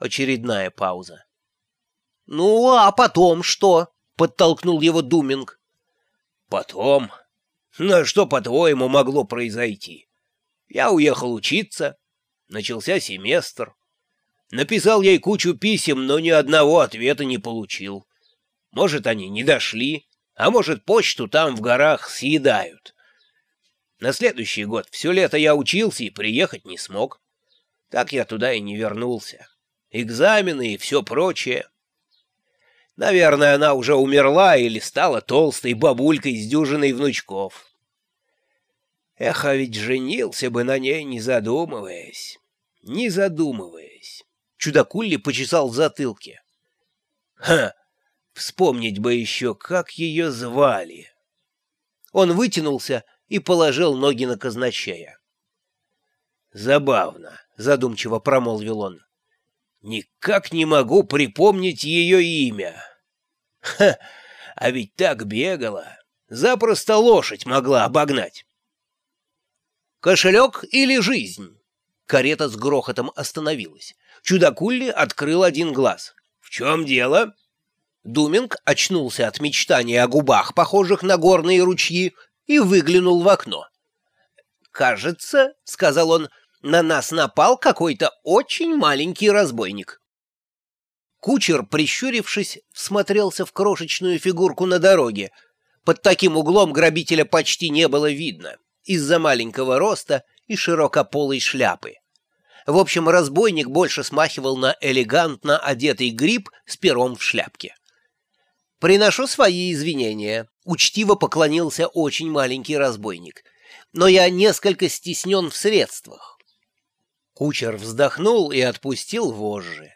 Очередная пауза. «Ну, а потом что?» — подтолкнул его Думинг. «Потом? Ну, что, по-твоему, могло произойти? Я уехал учиться, начался семестр. Написал ей кучу писем, но ни одного ответа не получил. Может, они не дошли, а может, почту там в горах съедают. На следующий год все лето я учился и приехать не смог. Так я туда и не вернулся. Экзамены и все прочее. Наверное, она уже умерла или стала толстой бабулькой с дюжиной внучков. Эх, а ведь женился бы на ней, не задумываясь. Не задумываясь. Чудакулли почесал в затылке. Ха! Вспомнить бы еще, как ее звали. Он вытянулся и положил ноги на казначея. «Забавно», — задумчиво промолвил он. «Никак не могу припомнить ее имя. Ха! А ведь так бегала. Запросто лошадь могла обогнать». «Кошелек или жизнь?» Карета с грохотом остановилась. Чудакулли открыл один глаз. «В чем дело?» Думинг очнулся от мечтания о губах, похожих на горные ручьи, и выглянул в окно. «Кажется, — сказал он, — на нас напал какой-то очень маленький разбойник». Кучер, прищурившись, всмотрелся в крошечную фигурку на дороге. Под таким углом грабителя почти не было видно, из-за маленького роста и широкополой шляпы. В общем, разбойник больше смахивал на элегантно одетый гриб с пером в шляпке. «Приношу свои извинения», — учтиво поклонился очень маленький разбойник. «Но я несколько стеснен в средствах». Кучер вздохнул и отпустил вожжи.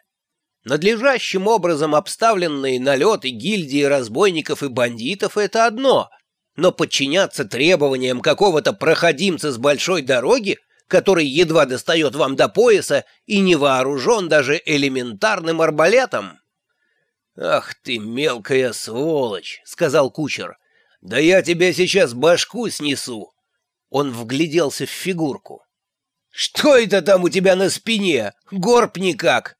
Надлежащим образом обставленные налеты гильдии разбойников и бандитов — это одно, но подчиняться требованиям какого-то проходимца с большой дороги, который едва достает вам до пояса и не вооружен даже элементарным арбалетом, «Ах ты, мелкая сволочь!» — сказал кучер. «Да я тебе сейчас башку снесу!» Он вгляделся в фигурку. «Что это там у тебя на спине? Горб никак!»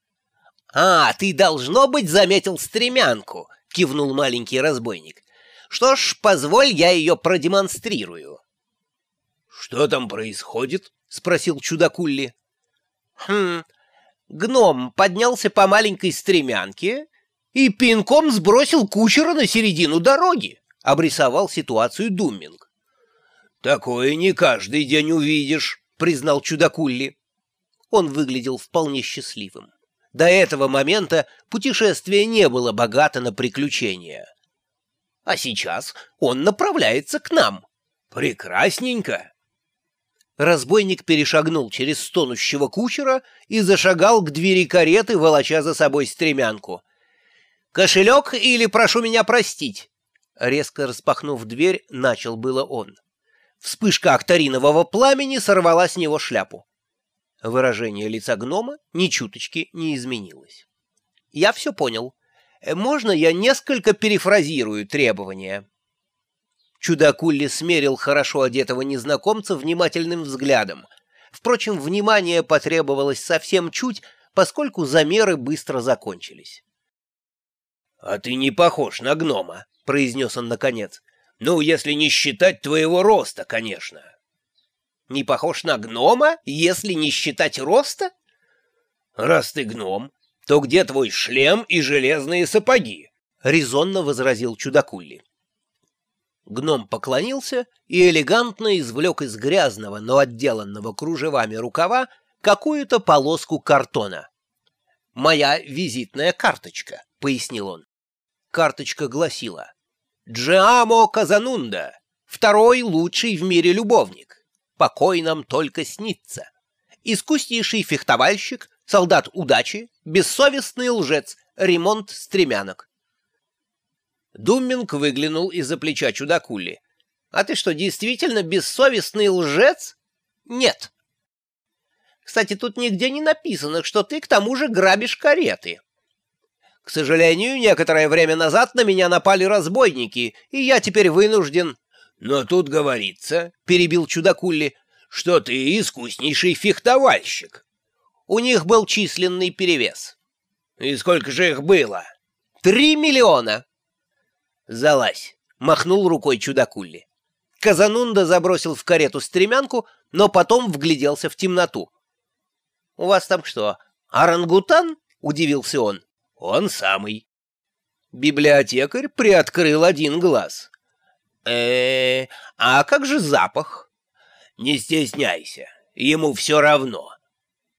«А, ты, должно быть, заметил стремянку!» — кивнул маленький разбойник. «Что ж, позволь, я ее продемонстрирую». «Что там происходит?» — спросил чудакулли. «Хм, гном поднялся по маленькой стремянке и пинком сбросил кучера на середину дороги, — обрисовал ситуацию Думминг. — Такое не каждый день увидишь, — признал чудакулли. Он выглядел вполне счастливым. До этого момента путешествие не было богато на приключения. А сейчас он направляется к нам. Прекрасненько. Разбойник перешагнул через стонущего кучера и зашагал к двери кареты, волоча за собой стремянку. «Кошелек или прошу меня простить?» Резко распахнув дверь, начал было он. Вспышка акторинового пламени сорвала с него шляпу. Выражение лица гнома ни чуточки не изменилось. «Я все понял. Можно я несколько перефразирую требования?» Чудакулли смерил хорошо одетого незнакомца внимательным взглядом. Впрочем, внимание потребовалось совсем чуть, поскольку замеры быстро закончились. «А ты не похож на гнома», — произнес он наконец. «Ну, если не считать твоего роста, конечно». «Не похож на гнома, если не считать роста?» «Раз ты гном, то где твой шлем и железные сапоги?» — резонно возразил чудакулли. Гном поклонился и элегантно извлек из грязного, но отделанного кружевами рукава какую-то полоску картона. «Моя визитная карточка», — пояснил он. Карточка гласила «Джиамо Казанунда, второй лучший в мире любовник. Покой нам только снится. Искуснейший фехтовальщик, солдат удачи, бессовестный лжец, ремонт стремянок». Думминг выглянул из-за плеча чудакули. «А ты что, действительно бессовестный лжец?» «Нет». «Кстати, тут нигде не написано, что ты к тому же грабишь кареты». К сожалению, некоторое время назад на меня напали разбойники, и я теперь вынужден... — Но тут говорится, — перебил чудакулли, — что ты искуснейший фехтовальщик. У них был численный перевес. И сколько же их было? Три миллиона. Залазь, махнул рукой чудакулли. Казанунда забросил в карету стремянку, но потом вгляделся в темноту. — У вас там что, орангутан? — удивился он. — Он самый. Библиотекарь приоткрыл один глаз. э, а как же запах? Не стесняйся, ему все равно.